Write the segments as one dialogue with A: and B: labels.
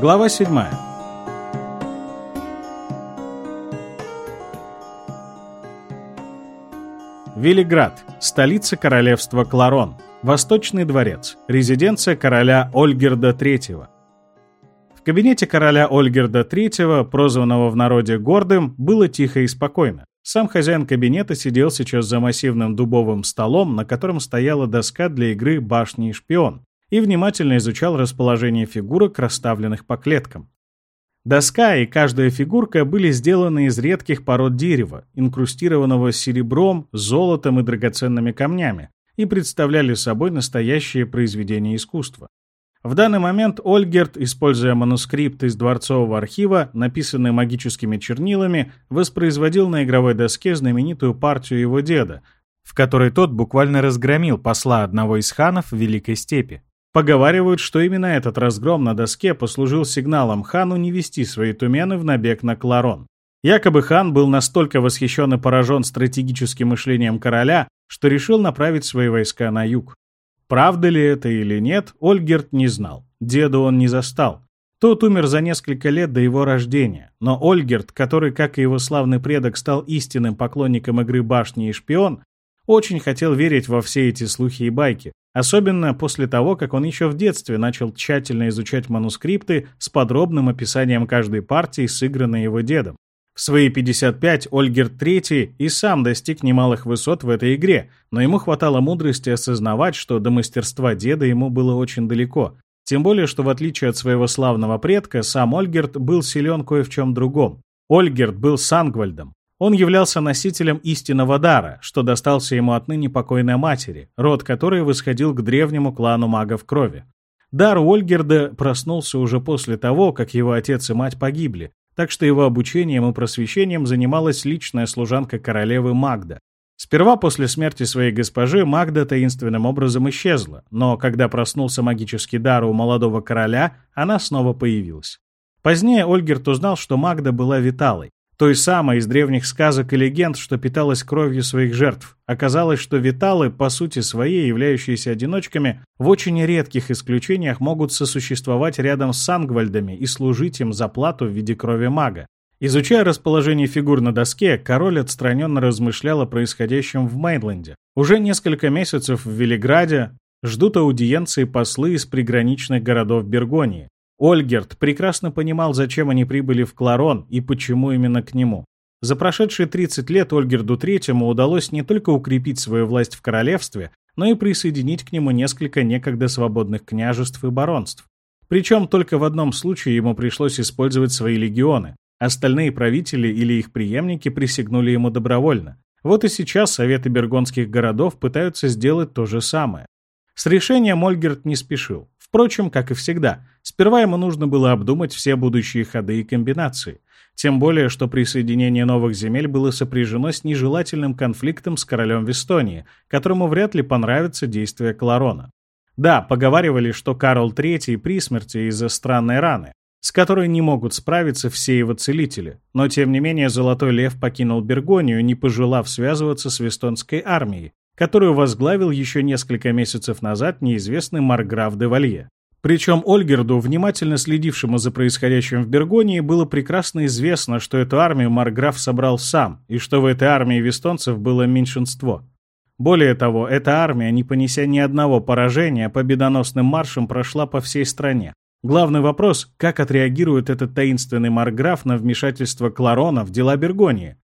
A: Глава 7. Велиград, столица королевства Кларон, Восточный дворец, резиденция короля Ольгерда III. В кабинете короля Ольгерда III, прозванного в народе Гордым, было тихо и спокойно. Сам хозяин кабинета сидел сейчас за массивным дубовым столом, на котором стояла доска для игры «Башни и шпион», и внимательно изучал расположение фигурок, расставленных по клеткам. Доска и каждая фигурка были сделаны из редких пород дерева, инкрустированного серебром, золотом и драгоценными камнями, и представляли собой настоящее произведение искусства. В данный момент Ольгерт, используя манускрипт из дворцового архива, написанный магическими чернилами, воспроизводил на игровой доске знаменитую партию его деда, в которой тот буквально разгромил посла одного из ханов Великой Степи. Поговаривают, что именно этот разгром на доске послужил сигналом хану не вести свои тумены в набег на Кларон. Якобы хан был настолько восхищен и поражен стратегическим мышлением короля, что решил направить свои войска на юг. Правда ли это или нет, Ольгерт не знал. Деда он не застал. Тот умер за несколько лет до его рождения, но Ольгерт, который, как и его славный предок, стал истинным поклонником игры «Башни и шпион», очень хотел верить во все эти слухи и байки, особенно после того, как он еще в детстве начал тщательно изучать манускрипты с подробным описанием каждой партии, сыгранной его дедом. В свои 55 Ольгерт III и сам достиг немалых высот в этой игре, но ему хватало мудрости осознавать, что до мастерства деда ему было очень далеко. Тем более, что в отличие от своего славного предка, сам Ольгерт был силен кое в чем другом. Ольгерт был Сангвальдом, он являлся носителем истинного дара, что достался ему отныне покойной матери, род которой восходил к древнему клану магов крови. Дар Ольгерда проснулся уже после того, как его отец и мать погибли, так что его обучением и просвещением занималась личная служанка королевы Магда. Сперва после смерти своей госпожи Магда таинственным образом исчезла, но когда проснулся магический дар у молодого короля, она снова появилась. Позднее Ольгерт узнал, что Магда была Виталой, той самой из древних сказок и легенд, что питалась кровью своих жертв. Оказалось, что виталы, по сути своей, являющиеся одиночками, в очень редких исключениях могут сосуществовать рядом с сангвальдами и служить им за плату в виде крови мага. Изучая расположение фигур на доске, король отстраненно размышлял о происходящем в Мейнленде. Уже несколько месяцев в Велиграде ждут аудиенции послы из приграничных городов Бергонии. Ольгерт прекрасно понимал, зачем они прибыли в Кларон и почему именно к нему. За прошедшие 30 лет Ольгерду Третьему удалось не только укрепить свою власть в королевстве, но и присоединить к нему несколько некогда свободных княжеств и баронств. Причем только в одном случае ему пришлось использовать свои легионы. Остальные правители или их преемники присягнули ему добровольно. Вот и сейчас советы бергонских городов пытаются сделать то же самое. С решением Ольгерт не спешил. Впрочем, как и всегда, сперва ему нужно было обдумать все будущие ходы и комбинации. Тем более, что присоединение новых земель было сопряжено с нежелательным конфликтом с королем Вестонии, которому вряд ли понравится действие Кларона. Да, поговаривали, что Карл III при смерти из-за странной раны, с которой не могут справиться все его целители, но тем не менее Золотой Лев покинул Бергонию, не пожелав связываться с Вестонской армией, которую возглавил еще несколько месяцев назад неизвестный Марграф де Валье. Причем Ольгерду, внимательно следившему за происходящим в Бергонии, было прекрасно известно, что эту армию Марграф собрал сам, и что в этой армии вестонцев было меньшинство. Более того, эта армия, не понеся ни одного поражения, победоносным маршем прошла по всей стране. Главный вопрос, как отреагирует этот таинственный Марграф на вмешательство Кларона в дела Бергонии?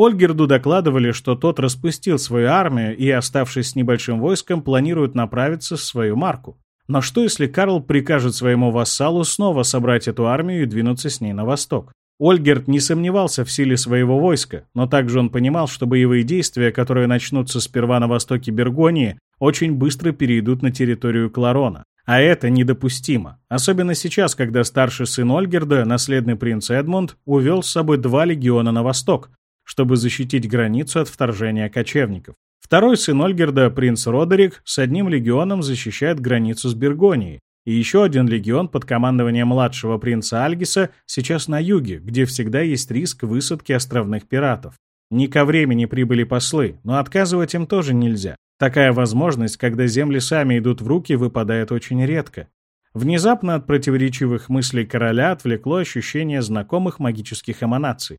A: Ольгерду докладывали, что тот распустил свою армию и, оставшись с небольшим войском, планирует направиться в свою марку. Но что, если Карл прикажет своему вассалу снова собрать эту армию и двинуться с ней на восток? Ольгерт не сомневался в силе своего войска, но также он понимал, что боевые действия, которые начнутся сперва на востоке Бергонии, очень быстро перейдут на территорию Кларона. А это недопустимо. Особенно сейчас, когда старший сын Ольгерда, наследный принц Эдмунд, увел с собой два легиона на восток, чтобы защитить границу от вторжения кочевников. Второй сын Ольгерда, принц Родерик, с одним легионом защищает границу с Бергонией, и еще один легион под командованием младшего принца Альгиса сейчас на юге, где всегда есть риск высадки островных пиратов. Не ко времени прибыли послы, но отказывать им тоже нельзя. Такая возможность, когда земли сами идут в руки, выпадает очень редко. Внезапно от противоречивых мыслей короля отвлекло ощущение знакомых магических эманаций.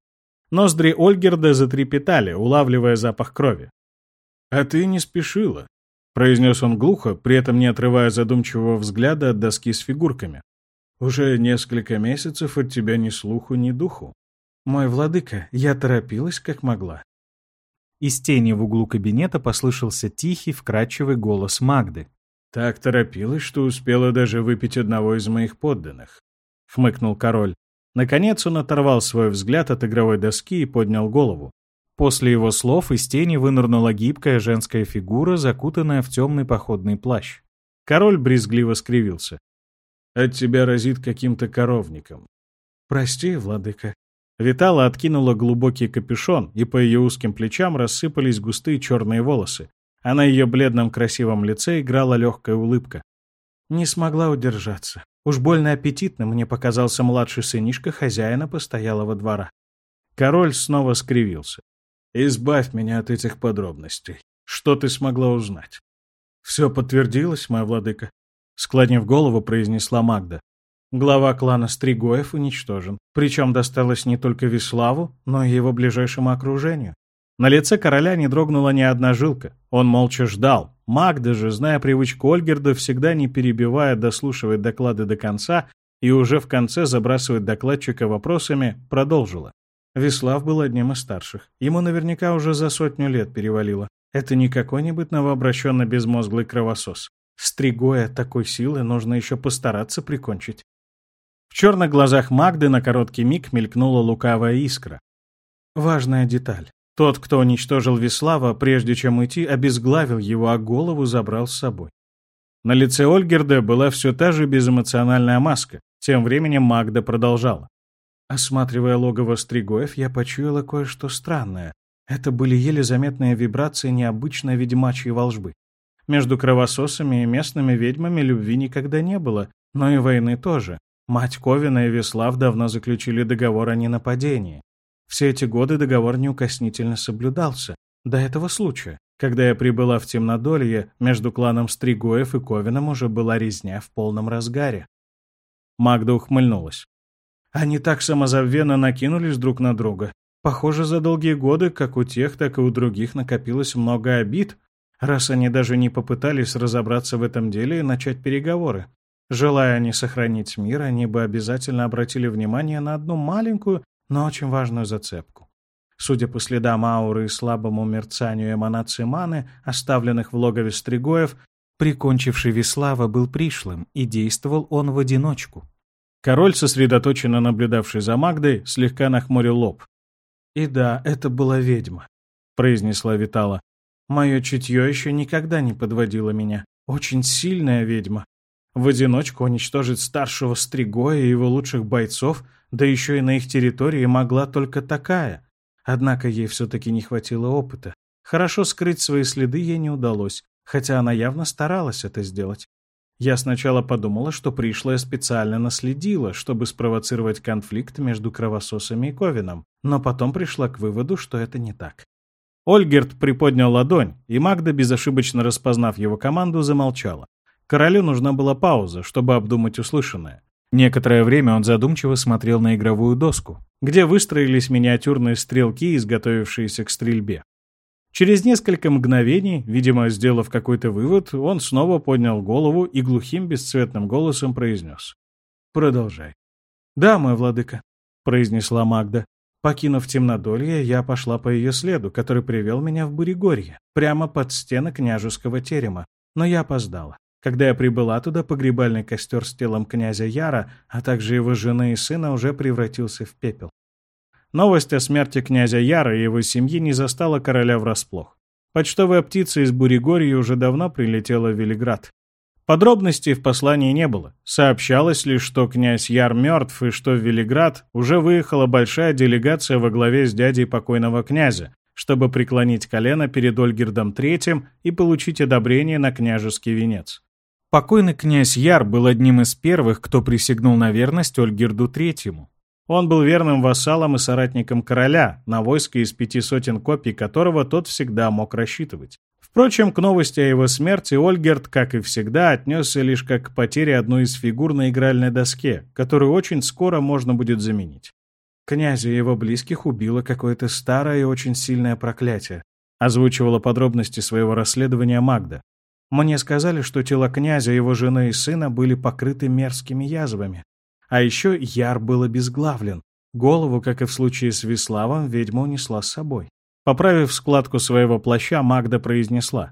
A: Ноздри Ольгерда затрепетали, улавливая запах крови. «А ты не спешила», — произнес он глухо, при этом не отрывая задумчивого взгляда от доски с фигурками. «Уже несколько месяцев от тебя ни слуху, ни духу. Мой владыка, я торопилась, как могла».
B: Из тени в углу кабинета послышался тихий, вкрадчивый голос Магды.
A: «Так торопилась, что успела даже выпить одного из моих подданных», — хмыкнул король. Наконец он оторвал свой взгляд от игровой доски и поднял голову. После его слов из тени вынырнула гибкая женская фигура, закутанная в темный походный плащ. Король брезгливо скривился. «От тебя разит каким-то коровником». «Прости, владыка». Витала откинула глубокий капюшон, и по ее узким плечам рассыпались густые черные волосы, а на ее бледном красивом лице играла легкая улыбка. Не смогла удержаться. Уж больно аппетитным мне показался младший сынишка хозяина постоялого двора. Король снова скривился. Избавь меня от этих подробностей. Что ты смогла узнать? Все подтвердилось, моя владыка. Склонив голову, произнесла Магда. Глава клана Стригоев уничтожен. Причем досталось не только Веславу, но и его ближайшему окружению. На лице короля не дрогнула ни одна жилка. Он молча ждал. Магда же, зная привычку Ольгерда, всегда не перебивая, дослушивать доклады до конца и уже в конце забрасывать докладчика вопросами, продолжила. Веслав был одним из старших. Ему наверняка уже за сотню лет перевалило. Это не какой-нибудь новообращенный безмозглый кровосос. Стригоя такой силы нужно еще постараться прикончить. В черных глазах Магды на короткий миг мелькнула лукавая искра. Важная деталь. Тот, кто уничтожил Веслава, прежде чем уйти, обезглавил его, а голову забрал с собой. На лице Ольгерда была все та же безэмоциональная маска. Тем временем Магда продолжала. Осматривая логово Стригоев, я почуяла кое-что странное. Это были еле заметные вибрации необычной ведьмачьей волжбы. Между кровососами и местными ведьмами любви никогда не было, но и войны тоже. Мать Ковина и Веслав давно заключили договор о ненападении. Все эти годы договор неукоснительно соблюдался. До этого случая, когда я прибыла в Темнодолье, между кланом Стригоев и Ковином уже была резня в полном разгаре. Магда ухмыльнулась. Они так самозабвенно накинулись друг на друга. Похоже, за долгие годы, как у тех, так и у других накопилось много обид, раз они даже не попытались разобраться в этом деле и начать переговоры. Желая они сохранить мир, они бы обязательно обратили внимание на одну маленькую, но очень важную зацепку. Судя по следам ауры и слабому мерцанию эманации маны, оставленных в логове Стригоев, прикончивший Веслава был пришлым, и действовал он в одиночку. Король, сосредоточенно наблюдавший за Магдой, слегка нахмурил лоб. «И да, это была ведьма», — произнесла Витала. «Мое чутье еще никогда не подводило меня. Очень сильная ведьма. В одиночку уничтожить старшего Стригоя и его лучших бойцов, да еще и на их территории могла только такая. Однако ей все-таки не хватило опыта. Хорошо скрыть свои следы ей не удалось, хотя она явно старалась это сделать. Я сначала подумала, что пришлая специально наследила, чтобы спровоцировать конфликт между кровососами и Ковином, но потом пришла к выводу, что это не так. Ольгерт приподнял ладонь, и Магда, безошибочно распознав его команду, замолчала. Королю нужна была пауза, чтобы обдумать услышанное. Некоторое время он задумчиво смотрел на игровую доску, где выстроились миниатюрные стрелки, изготовившиеся к стрельбе. Через несколько мгновений, видимо, сделав какой-то вывод, он снова поднял голову и глухим бесцветным голосом произнес. «Продолжай». «Да, мой владыка», — произнесла Магда. Покинув темнодолье, я пошла по ее следу, который привел меня в Бурегорье, прямо под стены княжеского терема. Но я опоздала. Когда я прибыла туда, погребальный костер с телом князя Яра, а также его жены и сына уже превратился в пепел. Новость о смерти князя Яра и его семьи не застала короля врасплох. Почтовая птица из Буригорья уже давно прилетела в Велиград. Подробностей в послании не было. Сообщалось лишь, что князь Яр мертв и что в Велиград уже выехала большая делегация во главе с дядей покойного князя, чтобы преклонить колено перед Ольгердом III и получить одобрение на княжеский венец. Покойный князь Яр был одним из первых, кто присягнул на верность Ольгерду III. Он был верным вассалом и соратником короля, на войско из пяти сотен копий которого тот всегда мог рассчитывать. Впрочем, к новости о его смерти Ольгерт, как и всегда, отнесся лишь как к потере одной из фигур на игральной доске, которую очень скоро можно будет заменить. Князя и его близких убило какое-то старое и очень сильное проклятие, озвучивала подробности своего расследования Магда. Мне сказали, что тела князя, его жены и сына были покрыты мерзкими язвами. А еще Яр был обезглавлен. Голову, как и в случае с Веславом, ведьма унесла с собой. Поправив складку своего плаща, Магда произнесла.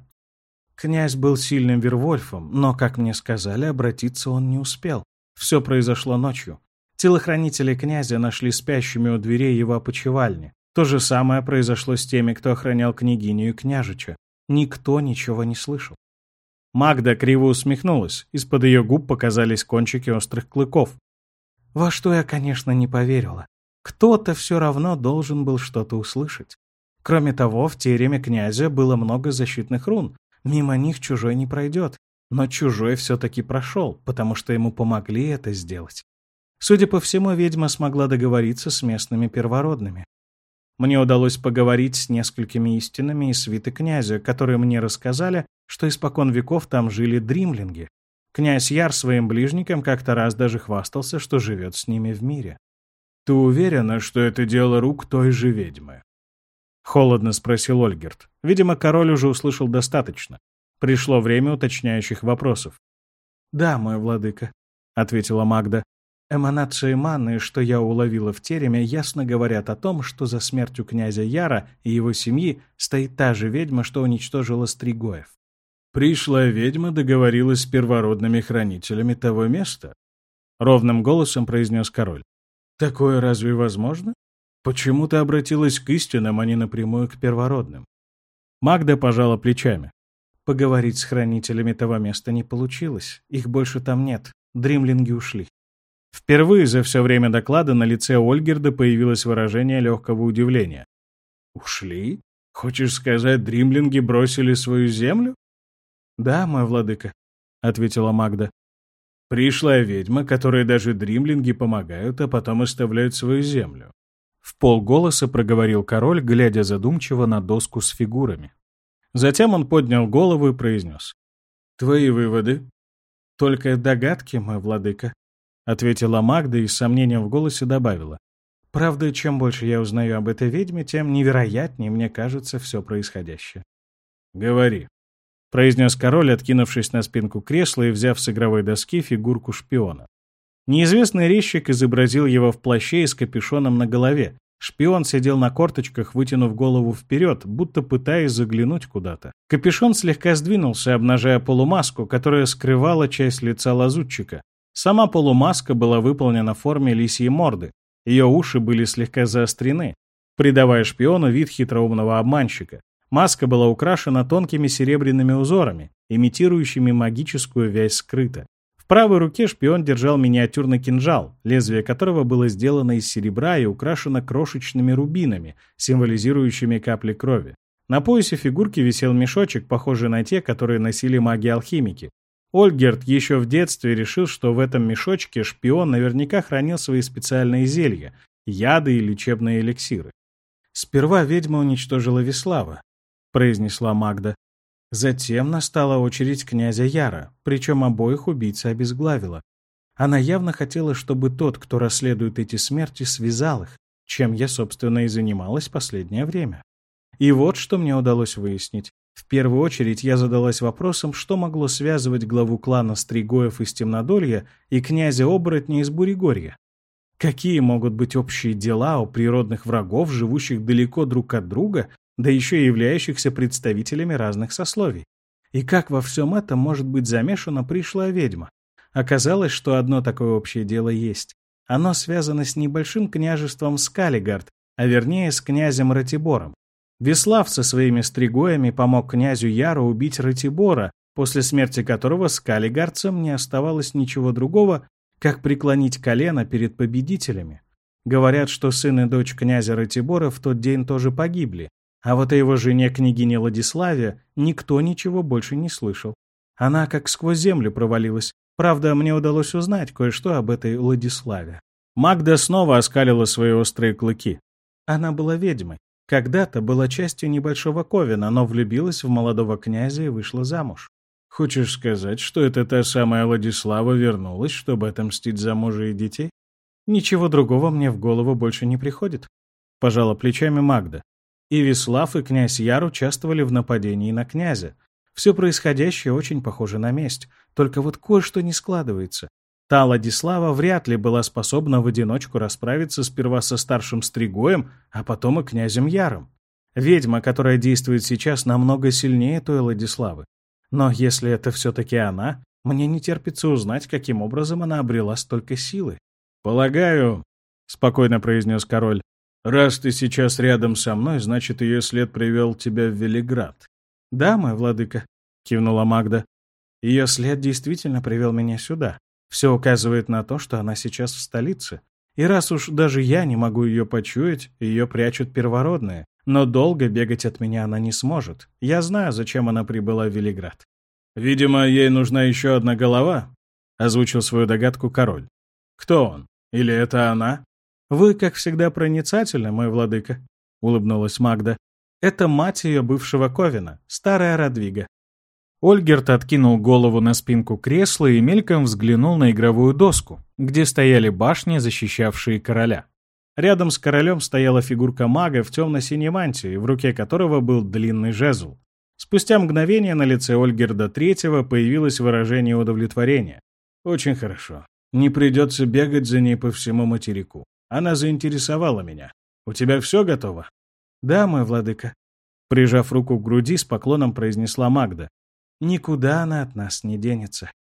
A: Князь был сильным Вервольфом, но, как мне сказали, обратиться он не успел. Все произошло ночью. Телохранители князя нашли спящими у дверей его опочивальни. То же самое произошло с теми, кто охранял княгиню и княжича. Никто ничего не слышал. Магда криво усмехнулась. Из-под ее губ показались кончики острых клыков. Во что я, конечно, не поверила. Кто-то все равно должен был что-то услышать. Кроме того, в тереме князя было много защитных рун. Мимо них чужой не пройдет. Но чужой все-таки прошел, потому что ему помогли это сделать. Судя по всему, ведьма смогла договориться с местными первородными. Мне удалось поговорить с несколькими истинами из свиты князя, которые мне рассказали, что испокон веков там жили дримлинги. Князь Яр своим ближникам как-то раз даже хвастался, что живет с ними в мире. «Ты уверена, что это дело рук той же ведьмы?» Холодно спросил Ольгерт. Видимо, король уже услышал достаточно. Пришло время уточняющих вопросов. «Да, мой владыка», — ответила Магда. «Эманации маны, что я уловила в тереме, ясно говорят о том, что за смертью князя Яра и его семьи стоит та же ведьма, что уничтожила Стригоев». «Пришлая ведьма договорилась с первородными хранителями того места», — ровным голосом произнес король. «Такое разве возможно?» Почему ты обратилась к истинам, а не напрямую к первородным? Магда пожала плечами. Поговорить с хранителями того места не получилось. Их больше там нет. Дримлинги ушли. Впервые за все время доклада на лице Ольгерда появилось выражение легкого удивления. «Ушли? Хочешь сказать, дримлинги бросили свою землю?» «Да, мой владыка», — ответила Магда. «Пришлая ведьма, которой даже дримлинги помогают, а потом оставляют свою землю. В полголоса проговорил король, глядя задумчиво на доску с фигурами. Затем он поднял голову и произнес. «Твои выводы?» «Только догадки, мой владыка», — ответила Магда и с сомнением в голосе добавила. «Правда, чем больше я узнаю об этой ведьме, тем невероятнее мне кажется все происходящее». «Говори», — произнес король, откинувшись на спинку кресла и взяв с игровой доски фигурку шпиона. Неизвестный резчик изобразил его в плаще и с капюшоном на голове. Шпион сидел на корточках, вытянув голову вперед, будто пытаясь заглянуть куда-то. Капюшон слегка сдвинулся, обнажая полумаску, которая скрывала часть лица лазутчика. Сама полумаска была выполнена в форме лисьей морды. Ее уши были слегка заострены, придавая шпиону вид хитроумного обманщика. Маска была украшена тонкими серебряными узорами, имитирующими магическую вязь скрыта правой руке шпион держал миниатюрный кинжал, лезвие которого было сделано из серебра и украшено крошечными рубинами, символизирующими капли крови. На поясе фигурки висел мешочек, похожий на те, которые носили маги-алхимики. Ольгерт еще в детстве решил, что в этом мешочке шпион наверняка хранил свои специальные зелья, яды и лечебные эликсиры. «Сперва ведьма уничтожила Веслава», — произнесла Магда. Затем настала очередь князя Яра, причем обоих убийца обезглавила. Она явно хотела, чтобы тот, кто расследует эти смерти, связал их, чем я, собственно, и занималась последнее время. И вот что мне удалось выяснить. В первую очередь я задалась вопросом, что могло связывать главу клана Стригоев из Темнодолья и князя-оборотня из Бурегорья. Какие могут быть общие дела у природных врагов, живущих далеко друг от друга, да еще и являющихся представителями разных сословий. И как во всем этом может быть замешана пришлая ведьма? Оказалось, что одно такое общее дело есть. Оно связано с небольшим княжеством Скалигард, а вернее с князем Ратибором. Веслав со своими стригоями помог князю Яру убить Ратибора, после смерти которого скалигардцам не оставалось ничего другого, как преклонить колено перед победителями. Говорят, что сын и дочь князя Ратибора в тот день тоже погибли, а вот о его жене, княгине Владиславе, никто ничего больше не слышал. Она как сквозь землю провалилась. Правда, мне удалось узнать кое-что об этой Владиславе. Магда снова оскалила свои острые клыки. Она была ведьмой. Когда-то была частью небольшого Ковина, но влюбилась в молодого князя и вышла замуж. Хочешь сказать, что это та самая Владислава вернулась, чтобы отомстить за мужа и детей? Ничего другого мне в голову больше не приходит. Пожала плечами Магда. И Вислав, и князь Яр участвовали в нападении на князя. Все происходящее очень похоже на месть, только вот кое-что не складывается. Та Владислава вряд ли была способна в одиночку расправиться сперва со старшим Стригоем, а потом и князем Яром. Ведьма, которая действует сейчас, намного сильнее той Владиславы. Но если это все-таки она, мне не терпится узнать, каким образом она обрела столько силы. «Полагаю», — спокойно произнес король, — «раз ты сейчас рядом со мной, значит, ее след привел тебя в Велиград». «Да, мой владыка», — кивнула Магда. «Ее след действительно привел меня сюда. Все указывает на то, что она сейчас в столице. И раз уж даже я не могу ее почуять, ее прячут первородные. Но долго бегать от меня она не сможет. Я знаю, зачем она прибыла в Велиград. «Видимо, ей нужна еще одна голова», — озвучил свою догадку король. «Кто он? Или это она?» «Вы, как всегда, проницательны, мой владыка», — улыбнулась Магда. «Это мать ее бывшего Ковина, старая Радвига. Ольгерт откинул голову на спинку кресла и мельком взглянул на игровую доску, где стояли башни, защищавшие короля. Рядом с королем стояла фигурка мага в темно-синей мантии, в руке которого был длинный жезл. Спустя мгновение на лице Ольгерда Третьего появилось выражение удовлетворения. «Очень хорошо. Не придется бегать за ней по всему материку. Она заинтересовала меня. У тебя все готово?» «Да, мой владыка». Прижав руку к груди, с поклоном произнесла Магда. Никуда она от нас не денется.